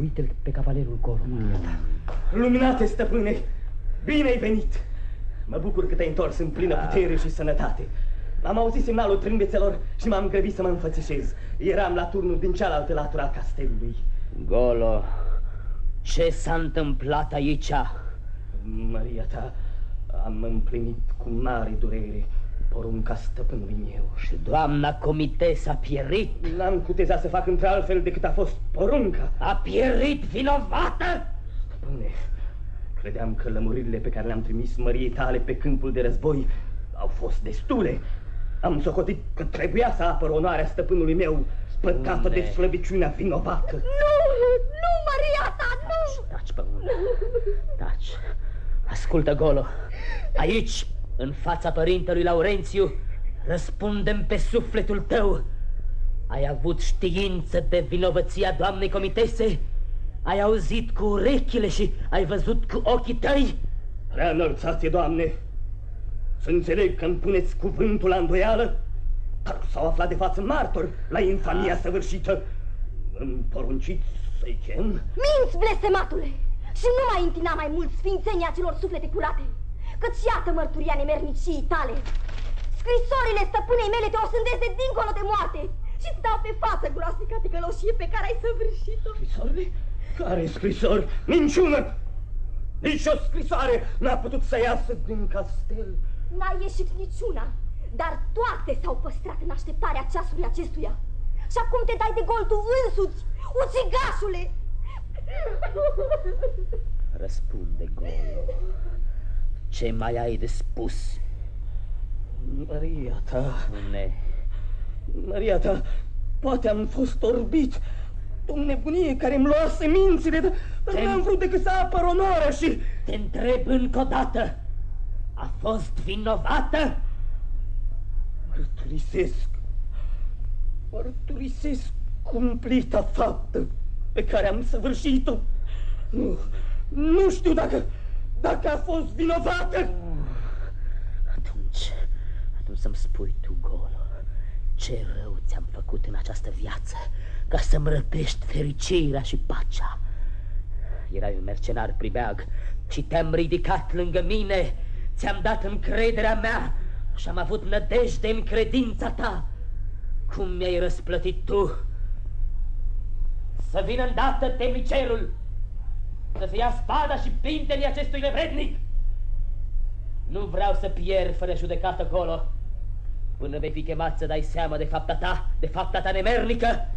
Uite-l pe cavalerul Golo. Mm. Luminate, stăpâne, bine ai venit! Mă bucur că te-ai întors în plină putere și sănătate. Am auzit semnalul trâmbețelor și m-am grăbit să mă înfățișez. Eram la turnul din cealaltă latură a castelului. Golo, ce s-a întâmplat aici? Maria ta, am împlinit cu mare durere porunca stăpânului meu. Și doamna comites a pierit? N-am cutezat să fac într-altfel decât a fost porunca. A pierit vinovată? Stăpâne, credeam că lămuririle pe care le-am trimis măriei tale pe câmpul de război au fost destule. Am socotit că trebuia să apăr onoarea stăpânului meu, spătată de slăbiciunea vinovată. Nu, nu, Maria ta, nu! Taci, păună, taci. Ascultă, Golo, aici, în fața părintelui Laurențiu, răspundem pe sufletul tău. Ai avut știință de vinovăția doamnei comitese? Ai auzit cu urechile și ai văzut cu ochii tăi? Prea înălțați, doamne, să înțeleg că îmi puneți cuvântul la îndoială, dar s-au aflat de față martori la infamia ah. săvârșită. Îmi porunciți să-i chem? Minți, blestematule! Și nu mai întina mai mult sfințenia celor suflete curate, căci iată mărturia nemernicii tale. Scrisorile stăpânei mele te osândesc de dincolo de moarte și îți dau pe față groasnica ticăloșie pe care ai săvârșit-o. Scrisorile? Care scrisori? Minciună! Nici o scrisoare n-a putut să iasă din castel. N-a ieșit niciuna, dar toate s-au păstrat în așteptarea ceasului acestuia. Și acum te dai de gol tu însuți, ucigașule! Răspunde, Golo. Ce mai ai de spus? Maria ta... Ne. Maria ta, poate am fost orbit. O nebunie care îmi luase mințile, dar Te... n-am vrut decât să apăr onoarea și... Te întreb încă o dată. A fost vinovată? Mărturisesc. Mărturisesc cumplita faptă pe care am săvârșit-o. Nu, nu știu dacă, dacă a fost vinovată. Atunci, atunci să-mi spui tu, Golo, ce rău ți-am făcut în această viață ca să-mi răpești fericirea și pacea. Erai un mercenar pribeag și te-am ridicat lângă mine, ți-am dat încrederea mea și am avut nădejde în credința ta. Cum mi-ai răsplătit tu? Să vină îndată temnicerul, să-ți ia spada și pintelii acestui nevrednic. Nu vreau să pierd fără judecată acolo, până vei fi chemat să dai seama de fapta ta, de fapta ta nemernică,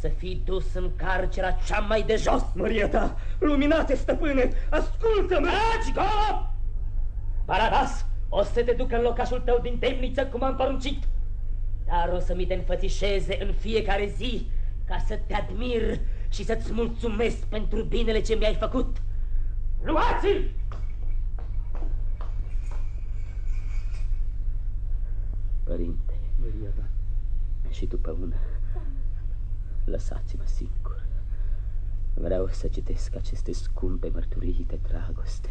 să fii dus în carcera cea mai de jos. Maria ta, luminate stăpâne, ascultă-mă! Taci, golo! Baradas, o să te duc în locașul tău din temniță cum am poruncit. Dar o să mi te înfățișeze în fiecare zi ca să te admir și să-ți mulțumesc pentru binele ce mi-ai făcut. Luați-l! Părinte, Maria, da. și după una, lăsați-mă singur. Vreau să citesc aceste scumpe mărturii de dragoste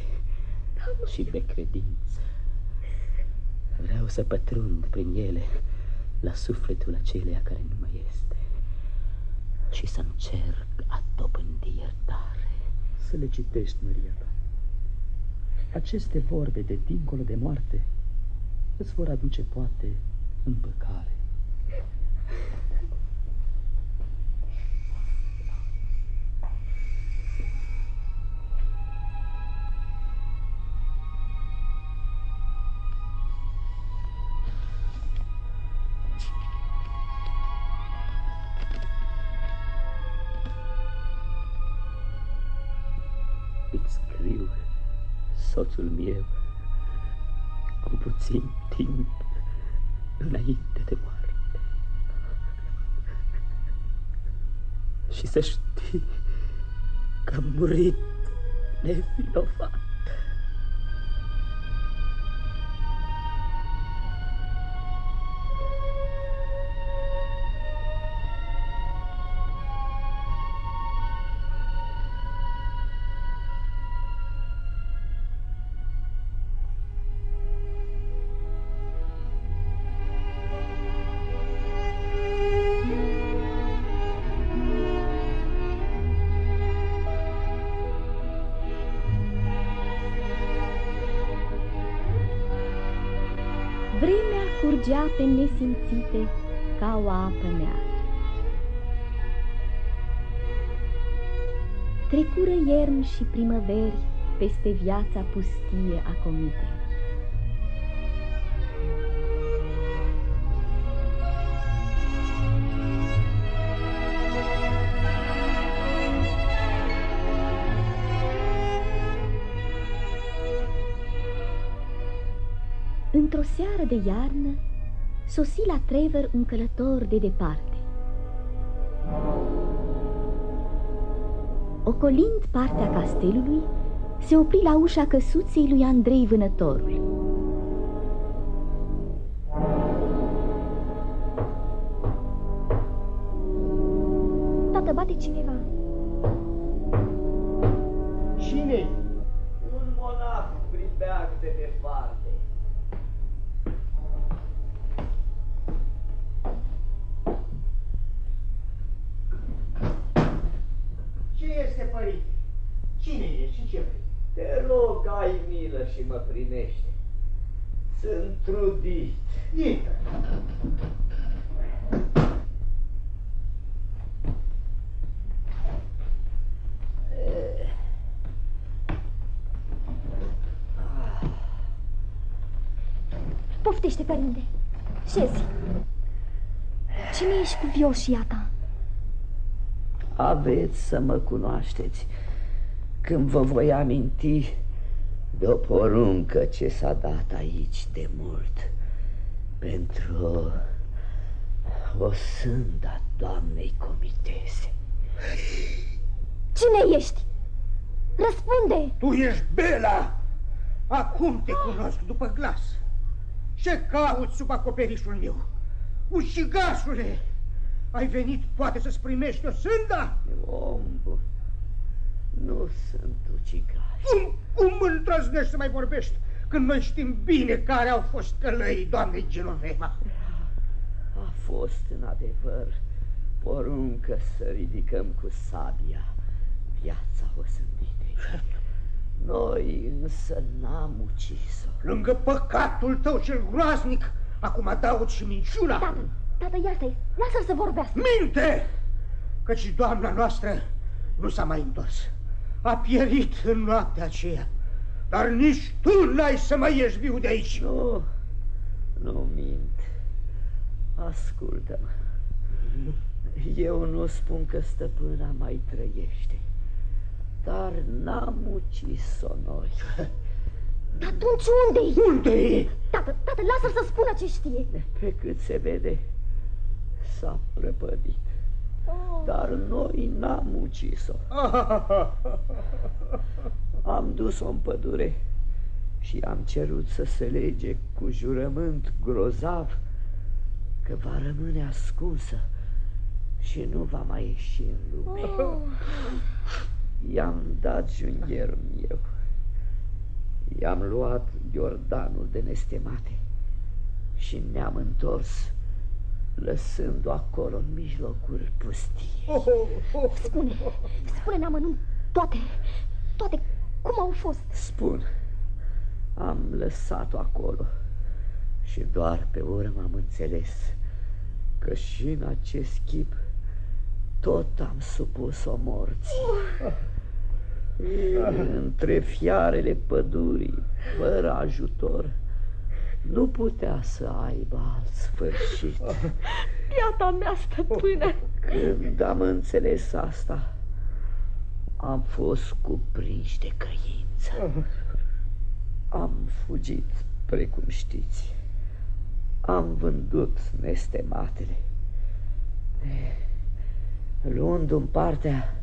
da, și de credință. Vreau să pătrund prin ele la sufletul acelea care nu mai este și să încerc a dobândi iertare. Să le citești, Maria ta. Aceste vorbe de dincolo de moarte îți vor aduce, poate, împăcare. Soțul meu cu puțin timp înainte de moarte. Și să știi că am murit nevinovat. Scurgea pe nesimțite ca o apă neagră. Trecură ierni și primăveri peste viața pustie a comitei. De iarnă, sosi la Trevor un călător de departe. Ocolind partea castelului, se opri la ușa căsuței lui Andrei Vânătorul. Tată, bate cineva. cine Un monah pribeag de departe. Este, părinte? Cine e și ce vrei? Te rog, ai milă și mă primește. Sunt trudit. Intră. Poftește, părinte. Șezi. Cine ești cu vioșia ta? Aveți să mă cunoașteți când vă voi aminti de o poruncă ce s-a dat aici de mult pentru o sânda doamnei comitese. Cine ești? Răspunde! Tu ești Bela! Acum te cunosc după glas. Ce cauți sub acoperișul meu? Ușigașule! Ai venit poate să-ți primești o sânda? Om bun, nu sunt ucigaș. Cum, cum îndrăznești să mai vorbești când noi știm bine care au fost călăii doamnei Genoveva? A fost în adevăr poruncă să ridicăm cu sabia viața osânditei. Noi însă n-am ucis-o. Lângă păcatul tău cel groaznic, acum adaug și minciuna. Tată, tată, ia stai, lasă-l să vorbească. Minte! Căci doamna noastră nu s-a mai întors. A pierit în noaptea aceea. Dar nici tu n-ai să mai ieși viu de aici. Nu, nu mint. Ascultă-mă. Eu nu spun că stăpâna mai trăiește, dar n-am ucis-o noi. Dar atunci unde-i? Unde e? Tată, tată, lasă-l să spună ce știe. Pe cât se vede, s-a prăpădit. Oh. Dar noi n-am ucis-o. Am dus-o în pădure și am cerut să se lege cu jurământ grozav că va rămâne ascunsă și nu va mai ieși în lume. Oh. I-am dat jungherul meu. I-am luat Iordanul de nestemate și ne-am întors, lăsându-o acolo în mijlocul pustiei. Spune, spune în amănunt toate, toate, cum au fost. Spun, am lăsat-o acolo și doar pe urmă am înțeles că și în acest chip tot am supus-o morții. Între fiarele pădurii, fără ajutor, nu putea să aibă alt sfârșit. Iata mea, stăpână. Când am înțeles asta, am fost cuprins de căință. Am fugit, precum știți. Am vândut nestematele. Luându-mi partea,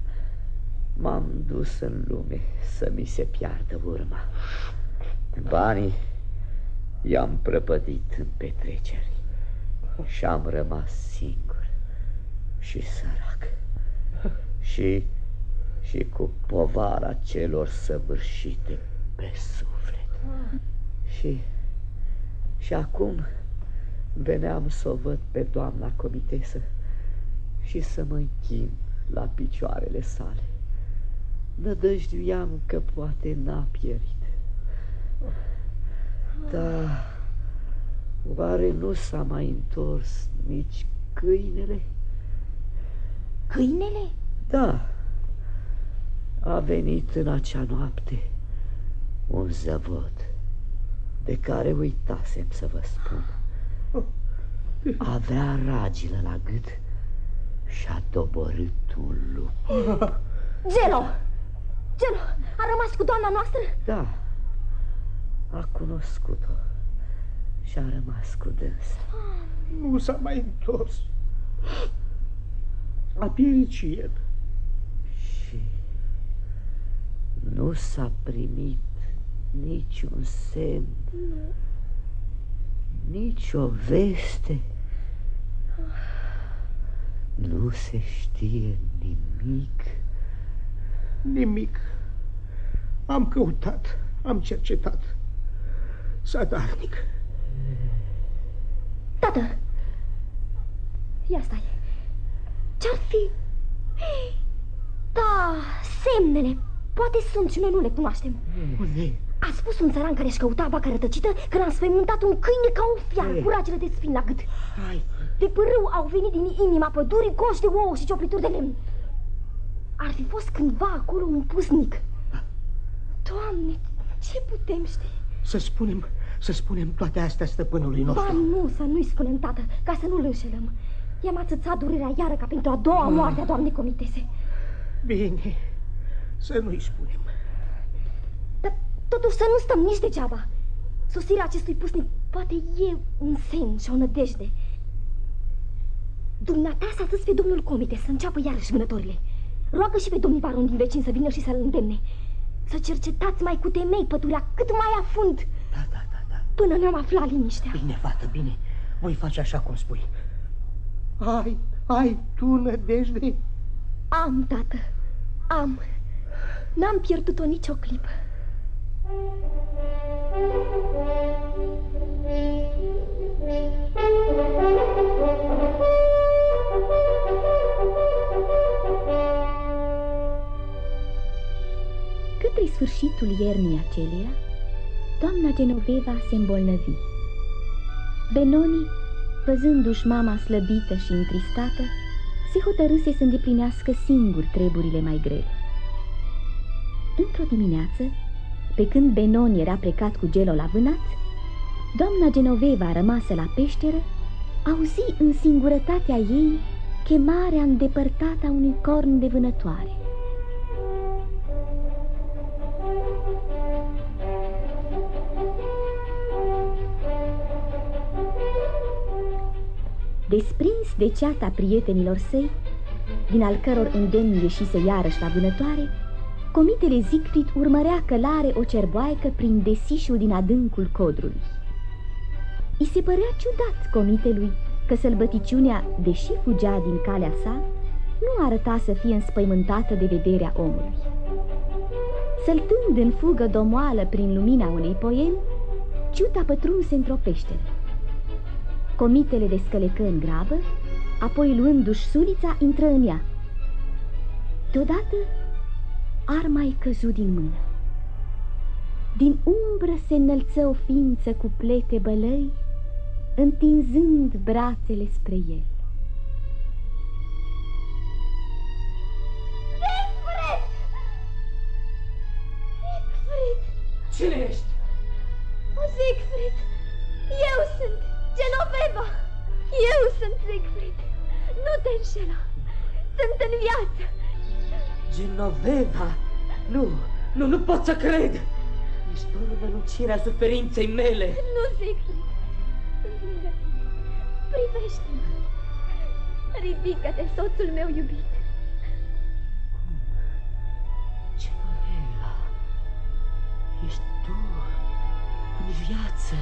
m-am dus în lume să mi se piardă urma. Banii i-am prăpădit în petreceri și am rămas singur și sărac și, și cu povara celor săvârșite pe suflet. Și, și acum veneam să o văd pe doamna comitesă și să mă închin la picioarele sale. Nădăjduiam că poate n-a pierit. Da, Oare nu s-a mai întors nici câinele? Câinele? Da. A venit în acea noapte un zăvod de care uitasem să vă spun. Avea ragilă la gât și a doborât un lup. Gelo! Gelo, a rămas cu doamna noastră? Da, a cunoscut-o și a rămas cu dânsa. Nu s-a mai întors. A pierit și el. Și nu s-a primit niciun semn, nici o veste. Nu se știe nimic. Nimic. Am căutat, am cercetat. Sadarnic. Tată! Ia stai. Ce-ar fi? Da, semnele. Poate sunt și noi nu le cunoaștem. Unde? A spus un țăran care își căuta vaca rătăcită că l-a înspăimântat un câine ca un fiar cu ragele de spin la gât. Hai. De pârâu au venit din inima pădurii coși de ouă și cioprituri de lemn. Ar fi fost cândva acolo un pusnic. Doamne, ce putem ști? Să spunem, să spunem toate astea stăpânului nostru. Ba nu, să nu-i spunem, tată, ca să nu-l înșelăm. I-am atâțat durerea iară ca pentru a doua moarte a doamnei comitese. Bine, să nu-i spunem. Dar totuși să nu stăm nici degeaba. Sosirea acestui pusnic poate e un semn și o nădejde. Dumneata să atâți pe domnul comite să înceapă iarăși vânătorile. Roagă și pe domnii baron din vecin să vină și să-l îndemne. Să cercetați mai cu temei pădurea cât mai afund. Da, da, da, da. Până ne-am aflat liniștea. Bine, fată, bine. Voi face așa cum spui. Ai, ai tu nădejde? Am, tată, am. N-am pierdut-o nicio clipă. Către sfârșitul iernii aceleia, doamna Genoveva se îmbolnăvi. Benoni, văzându-și mama slăbită și întristată, se hotărâse să îndeplinească singur treburile mai grele. Într-o dimineață, pe când Benoni era plecat cu gelo la vânat, doamna Genoveva rămasă la peșteră, auzi în singurătatea ei chemarea îndepărtată a unui corn de vânătoare. Desprins de ceata prietenilor săi, din al căror îndemn ieșise iarăși la vânătoare, comitele Zicrit urmărea călare o cerboaică prin desișul din adâncul codrului. I se părea ciudat comitelui că sălbăticiunea, deși fugea din calea sa, nu arăta să fie înspăimântată de vederea omului. Săltând în fugă domoală prin lumina unei poemi, ciuta pătrunse într-o peșteră. Comitele de scălecă în grabă, apoi luându-și sulița, intră în ea. Deodată, arma i căzut din mână. Din umbră se înălță o ființă cu plete bălăi, întinzând brațele spre el. Înșela! Sunt în viață! Genoveva! Nu, nu, nu pot să cred! Ești doar o nălucire a suferinței mele! Nu, Siegfried! Sunt lângă tine! Privește-mă! Ridică-te, soțul meu iubit! Genoveva! Ești tu în viață!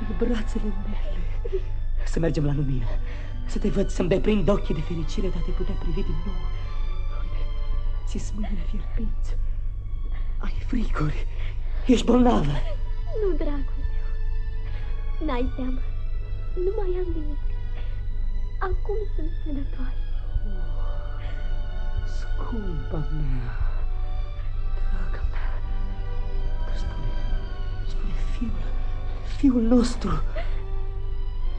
În brațele mele! Să mergem la lumină! Să te văd, să-mi deprind ochii de fericire, dar te putea privi din nou. Uite, ți mâinile fierbeți. Ai fricuri. Ești bolnavă. Nu, dragul meu. N-ai teamă. Nu mai am nimic. Acum sunt sănătoare. Scumpa mea, dragă mea, dar spune, spune, fiul, fiul nostru.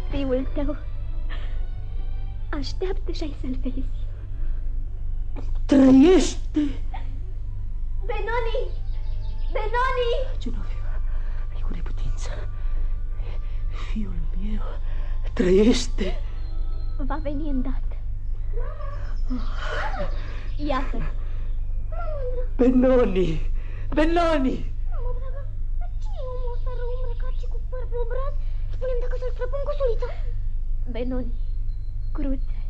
Fiul tău așteaptă și ai să-l vezi. Trăiește! Benoni! Benoni! Ce nu e cu neputință. Fiul meu trăiește. Va veni îndată. Iată. Benoni! Benoni! Mamă, dragă, dar cine e omul ăsta rău îmbrăcat și cu păr pe obraz? Spune-mi dacă să-l străpun cu sulița. Benoni, cruțel,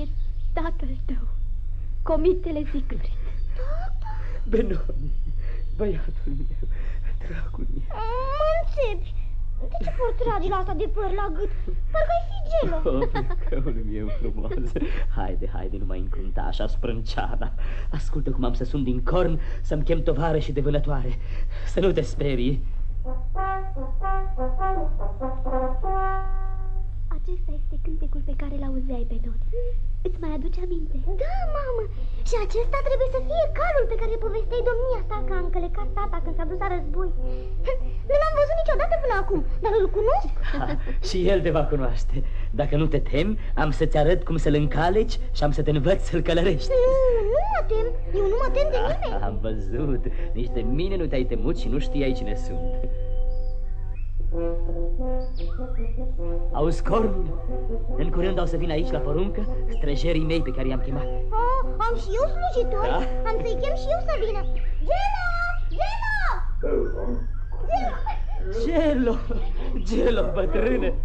e tatăl tău, comitele Ziclurit. Benoni, băiatul meu, dragul meu. Mă înțepi. De ce porți ragile asta de păr la gât? Parcă ai fi gelo. Oh, căul meu frumos. Haide, haide, nu mai încunta așa sprânceana. Ascultă cum am să sun din corn să-mi chem tovară și de vânătoare. Să nu te sperii. Acesta este cântecul pe care l-auzeai pe Dodi. Îți mai aduce aminte? Da, mamă. Și acesta trebuie să fie calul pe care povesteai domnia ta că a încălecat tata când s-a dus la război. Nu l-am văzut niciodată până acum, dar îl cunosc. Ha, și el te va cunoaște. Dacă nu te temi, am să-ți arăt cum să-l încaleci și am să te învăț să-l călărești. Nu, nu mă tem. Eu nu mă tem de nimeni. Ah, am văzut. Nici de mine nu te-ai temut și nu știai cine sunt. Auzi cornul? În curând au să vin aici la poruncă străjerii mei pe care i-am chemat. Oh, am și eu slujitori. Da? Am să-i chem și eu să vină. Gelo! Gelo! Gelo! Gelo, bătrâne!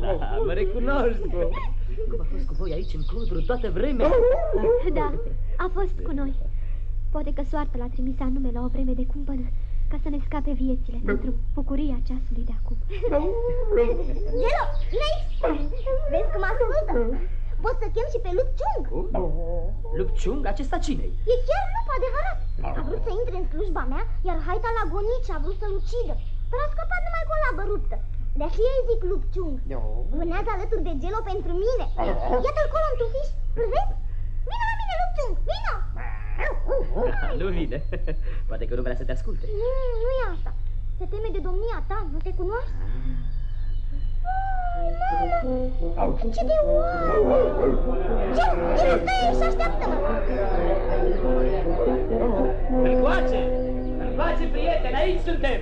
Da, mă recunoști. Cum a fost cu voi aici în codru toată vremea? Da, a fost cu noi. Poate că soarta l-a trimis anume la o vreme de cumpănă ca să ne scape viețile pentru bucuria ceasului de acum. Gelo, Leif! Vezi cum ascultă? Poți să chem și pe Lupciung. Lupciung, acesta cine-i? E chiar lup adevărat. A vrut să intre în slujba mea, iar haita l-a gonit și a vrut să-l ucidă. Dar a scăpat numai cu o labă ruptă. De aceea îi zic Lupciung. Vânează alături de Gelo pentru mine. Iată-l acolo în tufiș. Îl vezi? Vino la mine, Lupciung, vino! Nu vine. Poate că nu vrea să te asculte. Nu, nu e asta. Se teme de domnia ta, nu te cunoaște. Ai, mamă! Ce de oameni! Gelo, Gelo, stai aici și așteaptă-mă! Încoace! Încoace, prieteni, aici suntem!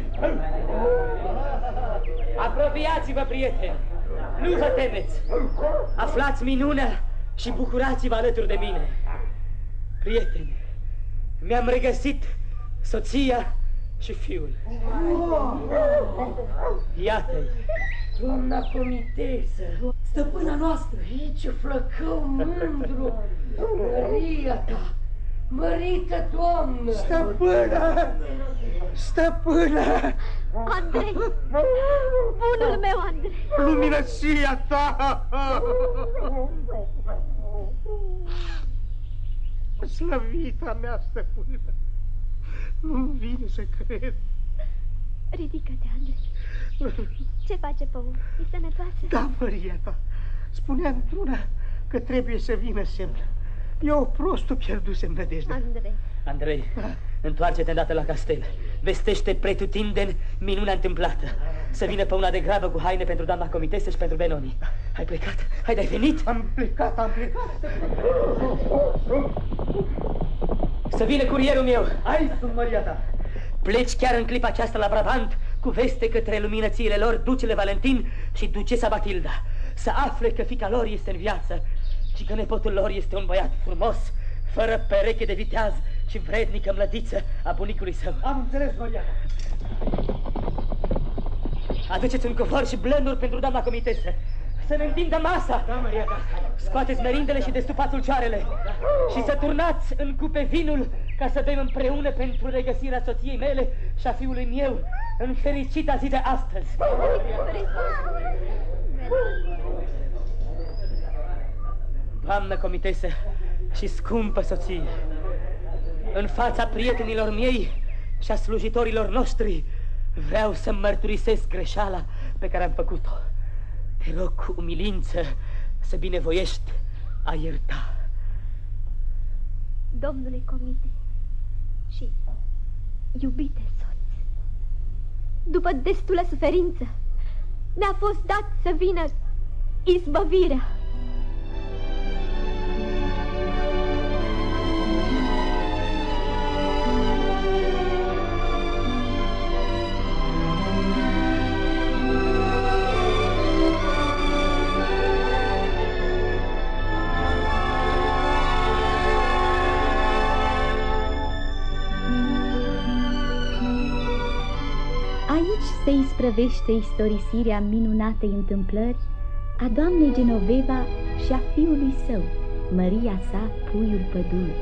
Apropiați-vă, prieteni! Nu vă temeți! Aflați minunea și bucurați-vă alături de mine! Prieteni, mi-am regăsit soția și fiul. Iată-i! Doamna comitesă, stăpâna noastră, aici flăcău mândru, măria ta, mărită doamnă. Stăpână! Stăpână! Andrei! Bunul meu, Andrei! Luminăția ta! Slăvita mea stăpână! Nu vine să cred. Ridică-te, Andrei. Ce face Pău? E sănătoasă? Da, Maria ta, spunea într-una că trebuie să vină semn. Eu prostul pierdusem nădejdea. Andrei, Andrei, întoarce-te îndată la castel. Vestește pretutindeni minunea întâmplată. Să vină pe una de grabă cu haine pentru doamna comitesă și pentru Benoni. Ai plecat? Hai, ai venit? Am plecat, am plecat. Să vină curierul meu. Aici sunt, Maria ta. Pleci chiar în clipa aceasta la Brabant cu veste către luminățiile lor, ducele Valentin și ducesa Batilda. Să afle că fica lor este în viață și că nepotul lor este un băiat frumos, fără pereche de viteaz și vrednică mlădiță a bunicului său. Am înțeles, Maria ta. Aduceți un covor și blănuri pentru doamna comitesă. Să ne întindă masa. Da, Maria ta. Scoateți merindele și destupați ulcioarele. Și să turnați în cupe vinul ca să bem împreună pentru regăsirea soției mele și a fiului meu în fericita zi de astăzi. Doamnă comitesă și scumpă soție, în fața prietenilor miei și a slujitorilor noștri, vreau să mărturisesc greșeala pe care am făcut-o. Te rog cu umilință să binevoiești a ierta. domnule comite și iubite soț, după destulă suferință, ne-a fost dat să vină izbăvirea. Isprăvește istorisirea minunatei întâmplări a doamnei Genoveva și a fiului său, Maria sa, puiul pădure.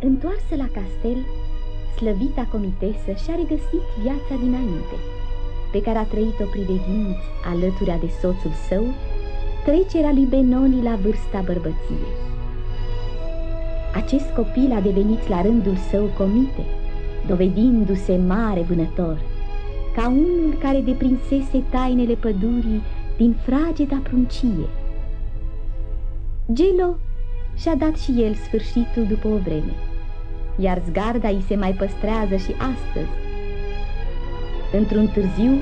Întoarsă la castel, slăvita comitesă și-a regăsit viața dinainte, pe care a trăit-o priveghind alăturea de soțul său, trecerea lui Benoni la vârsta bărbăției. Acest copil a devenit la rândul său comite, dovedindu-se mare vânător, ca unul care deprinsese tainele pădurii din frageda pruncie. Gelo și-a dat și el sfârșitul după o vreme, iar zgarda îi se mai păstrează și astăzi. Într-un târziu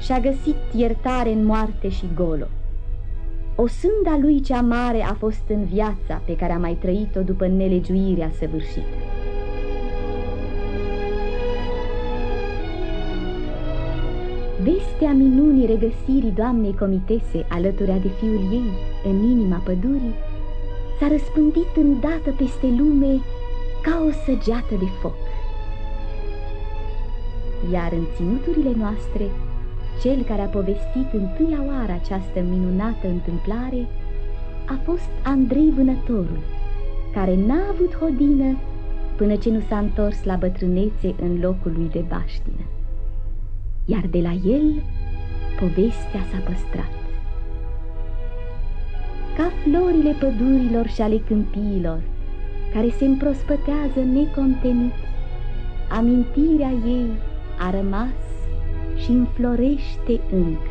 și-a găsit iertare în moarte și golo. O sânda lui cea mare a fost în viața pe care a mai trăit-o după nelegiuirea săvârșită. Vestea minunii regăsirii doamnei comitese alăturea de fiul ei în inima pădurii s-a răspândit îndată peste lume ca o săgeată de foc. Iar în ținuturile noastre cel care a povestit întâia oară această minunată întâmplare a fost Andrei Vânătorul, care n-a avut hodină până ce nu s-a întors la bătrânețe în locul lui de baștină. Iar de la el povestea s-a păstrat. Ca florile pădurilor și ale câmpiilor, care se împrospătează necontenit, amintirea ei a rămas și înflorește încă.